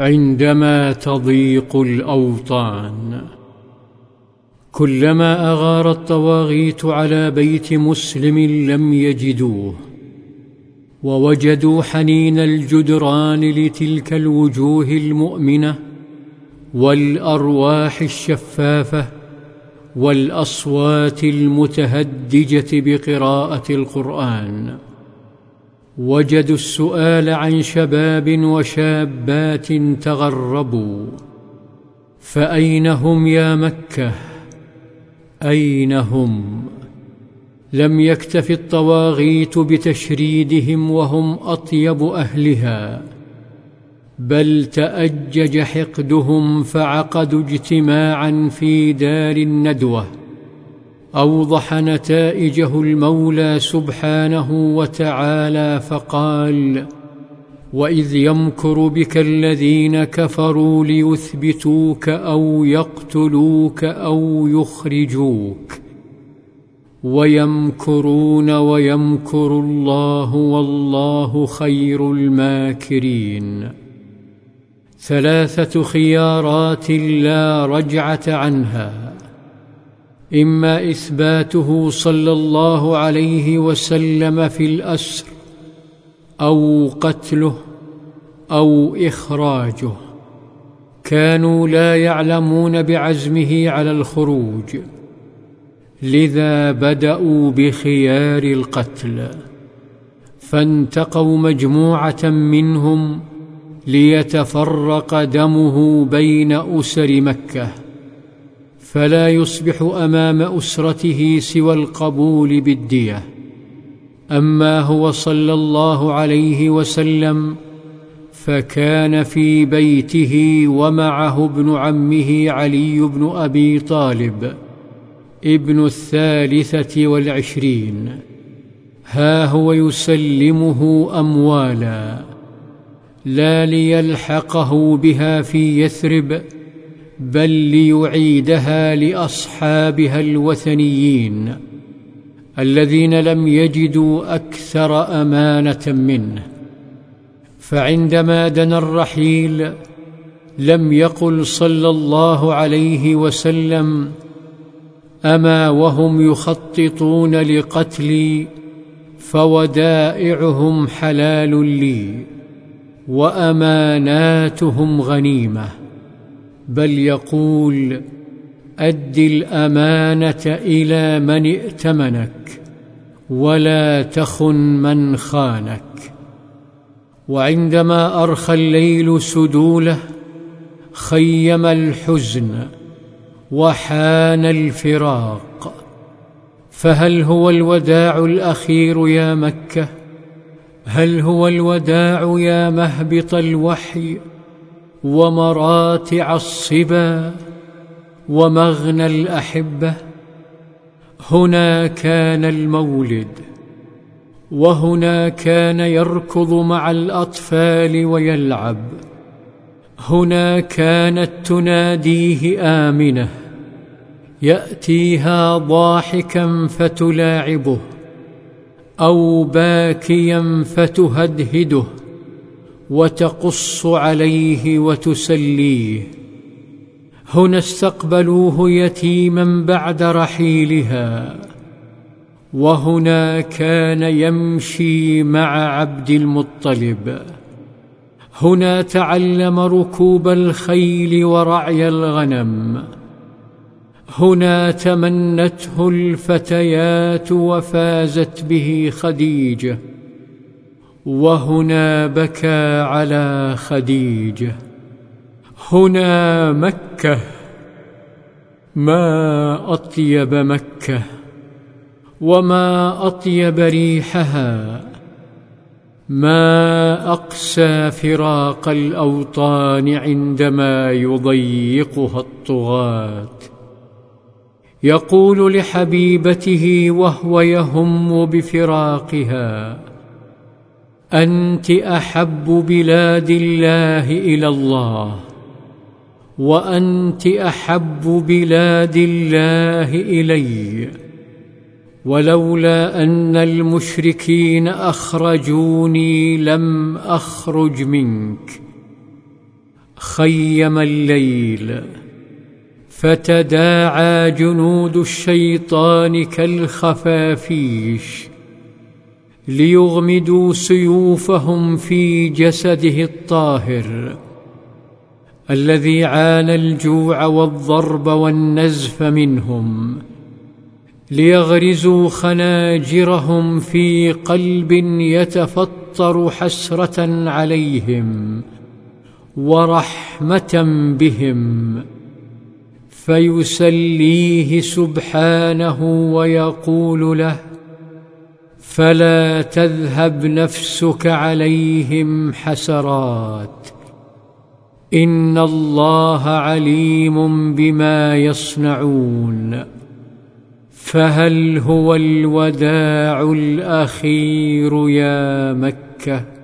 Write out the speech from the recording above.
عندما تضيق الأوطان. كلما أغار الطواغيت على بيت مسلم لم يجدوه ووجدوا حنين الجدران لتلك الوجوه المؤمنة والأرواح الشفافة والأصوات المتهدجة بقراءة القرآن. وجدوا السؤال عن شباب وشابات تغربوا فأين هم يا مكة؟ أين هم؟ لم يكتف الطواغيت بتشريدهم وهم أطيب أهلها بل تأجج حقدهم فعقدوا اجتماعا في دار الندوة. أوضح نتائجه المولى سبحانه وتعالى فقال وإذ يمكر بك الذين كفروا ليثبتوك أو يقتلوك أو يخرجوك ويمكرون ويمكر الله والله خير الماكرين. ثلاثة خيارات لا رجعة عنها. إما إثباته صلى الله عليه وسلم في الأسر أو قتله أو إخراجه. كانوا لا يعلمون بعزمه على الخروج. لذا بدأوا بخيار القتل. فانتقوا مجموعة منهم ليتفرق دمه بين أسر مكة. فلا يصبح أمام أسرته سوى القبول بالدية. أما هو صلى الله عليه وسلم فكان في بيته ومعه ابن عمه علي بن أبي طالب ابن الثالثة والعشرين. ها هو يسلمه أموالا. لا ليلحقه بها في يثرب بل ليعيدها لأصحابها الوثنيين الذين لم يجدوا أكثر أمانة منه. فعندما دنا الرحيل لم يقل صلى الله عليه وسلم أما وهم يخططون لقتلي فودائعهم حلال لي وأماناتهم غنيمة. بل يقول أد الأمانة إلى من ائتمنك ولا تخن من خانك. وعندما أرخى الليل سدوله خيم الحزن وحان الفراق. فهل هو الوداع الأخير يا مكة؟ هل هو الوداع يا مهبط الوحي؟ ومراتع الصبا ومغنى الأحبة هنا كان المولد وهنا كان يركض مع الأطفال ويلعب هنا كانت تناديه آمنة يأتيها ضاحكا فتلاعبه أو باكيا فتهدهده. وتقص عليه وتسليه. هنا استقبلوه يتيما بعد رحيلها. وهنا كان يمشي مع عبد المطلب. هنا تعلم ركوب الخيل ورعي الغنم. هنا تمنته الفتيات وفازت به خديجة. وهنا بكى على خديجة. هنا مكة. ما أطيب مكة. وما أطيب ريحها. ما أقسى فراق الأوطان عندما يضيقها الطغاة. يقول لحبيبته وهو يهم بفراقها أنت أحب بلاد الله إلى الله وأنت أحب بلاد الله إلي ولولا أن المشركين أخرجوني لم أخرج منك. خيم الليل فتداعى جنود الشيطان كالخفافيش. ليغمدوا سيوفهم في جسده الطاهر الذي عانى الجوع والضرب والنزف منهم ليغرزوا خناجرهم في قلب يتفطر حسرة عليهم ورحمة بهم فيسليه سبحانه ويقول له فلا تذهب نفسك عليهم حسرات. إن الله عليم بما يصنعون. فهل هو الوداع الأخير يا مكة؟